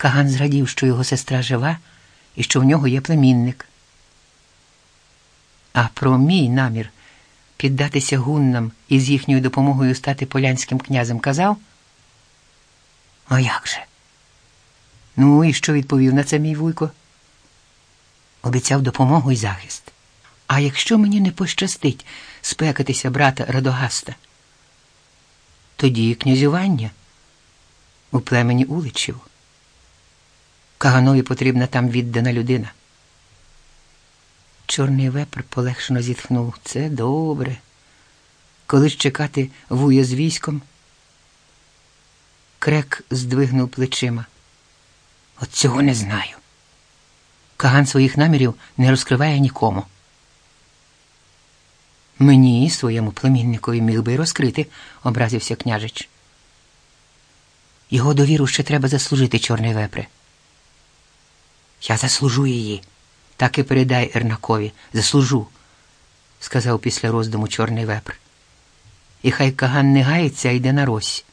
Каган зрадів, що його сестра жива і що в нього є племінник. А про мій намір піддатися гуннам і з їхньою допомогою стати полянським князем казав? А як же? Ну, і що відповів на це мій вуйко? Обіцяв допомогу і захист. А якщо мені не пощастить спекатися брата Радогаста, тоді князювання у племені уличів. Каганові потрібна там віддана людина. Чорний вепр полегшено зітхнув. Це добре. Коли ж чекати вуя з військом, крек здвигнув плечима. От цього не знаю. Каган своїх намірів не розкриває нікому. Мені, своєму племінникові, міг би розкрити, образився княжич. Його довіру ще треба заслужити, чорний вепре. Я заслужу її. Так і передай Ернакові. Заслужу, сказав після роздуму чорний вепр. І хай Каган не гається, а йде на рось.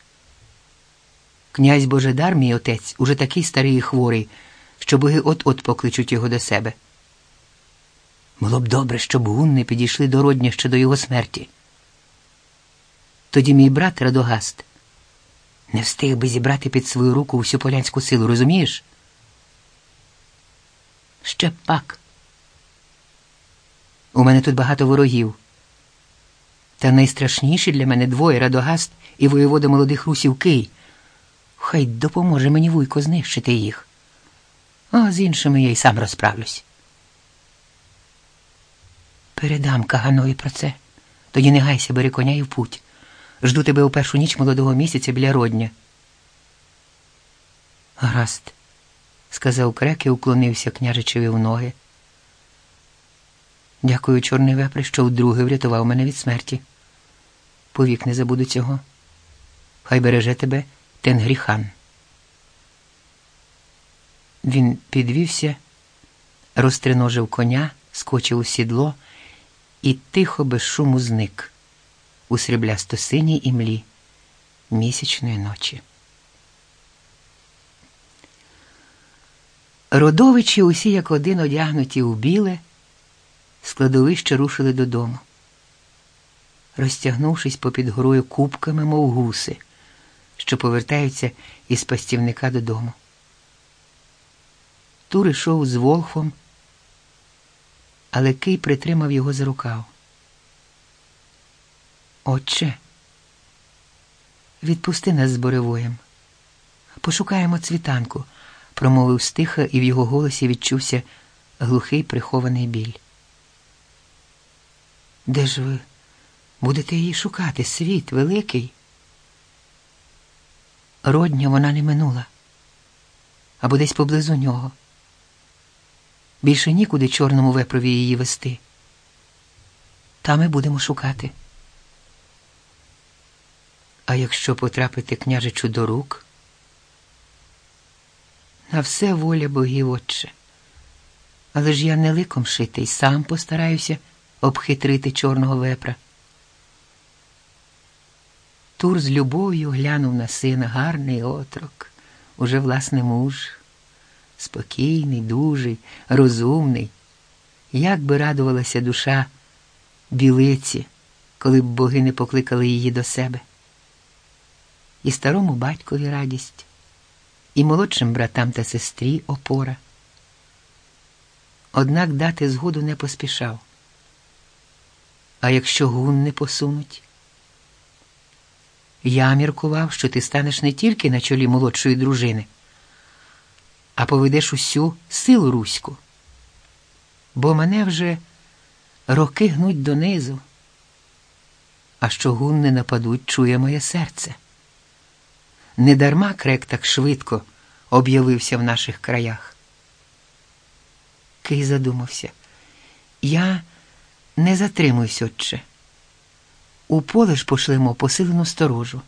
Князь Божедар, мій отець, уже такий старий і хворий, що боги от-от покличуть його до себе. Було б добре, щоб гунни підійшли до родня ще до його смерті. Тоді мій брат Радогаст не встиг би зібрати під свою руку всю полянську силу, розумієш? Ще пак. У мене тут багато ворогів. Та найстрашніші для мене двоє Радогаст і воєвода молодих русів Кий. Хай допоможе мені вуйко знищити їх. А з іншими я й сам розправлюсь. Передам Каганові про це. Тоді не гайся, бери коня і в путь. Жду тебе у першу ніч молодого місяця біля родня. Гаразд, сказав крек і уклонився княжичеві в ноги. Дякую, чорний вепри, що вдруге врятував мене від смерті. Повік не забуду цього. Хай береже тебе Тенгріхан. Він підвівся, розтриножив коня, скочив у сідло і тихо без шуму зник у сріблясто синій імлі місячної ночі. Родовичі, усі як один одягнуті у біле, складовище рушили додому, розтягнувшись попід горою кубками, мов гуси, що повертаються із пастівника додому. Тур ішов з Волхвом, але Кий притримав його за рукав. Отче, відпусти нас з Боревоєм. Пошукаємо цвітанку, промовив стиха, і в його голосі відчувся глухий прихований біль. Де ж ви будете її шукати? Світ великий? Родня вона не минула, або десь поблизу нього. Більше нікуди чорному вепрові її вести. Та ми будемо шукати. А якщо потрапити княжичу до рук, на все воля богів отче. Але ж я не ликом шитий, сам постараюся обхитрити чорного вепра. Тур з любов'ю глянув на сина гарний отрок, уже власне муж, спокійний, дужий, розумний. Як би радувалася душа білиці, коли б боги не покликали її до себе і старому батькові радість, і молодшим братам та сестрі опора. Однак дати згоду не поспішав. А якщо гун не посунуть? Я міркував, що ти станеш не тільки на чолі молодшої дружини, а поведеш усю силу руську, бо мене вже роки гнуть донизу, а що гун не нападуть, чує моє серце. Недарма крек так швидко об'явився в наших краях. Кий задумався. Я не затримуюсь, отче. У поле ж пошлемо посилену сторожу,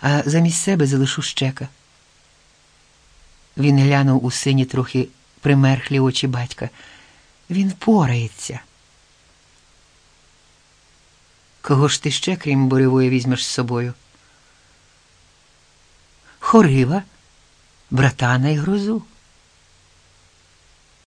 а замість себе залишу щека. Він глянув у сині трохи примерхлі очі батька. Він впорається. Кого ж ти ще, крім буревої, візьмеш з собою? Хорива, братана й грозу.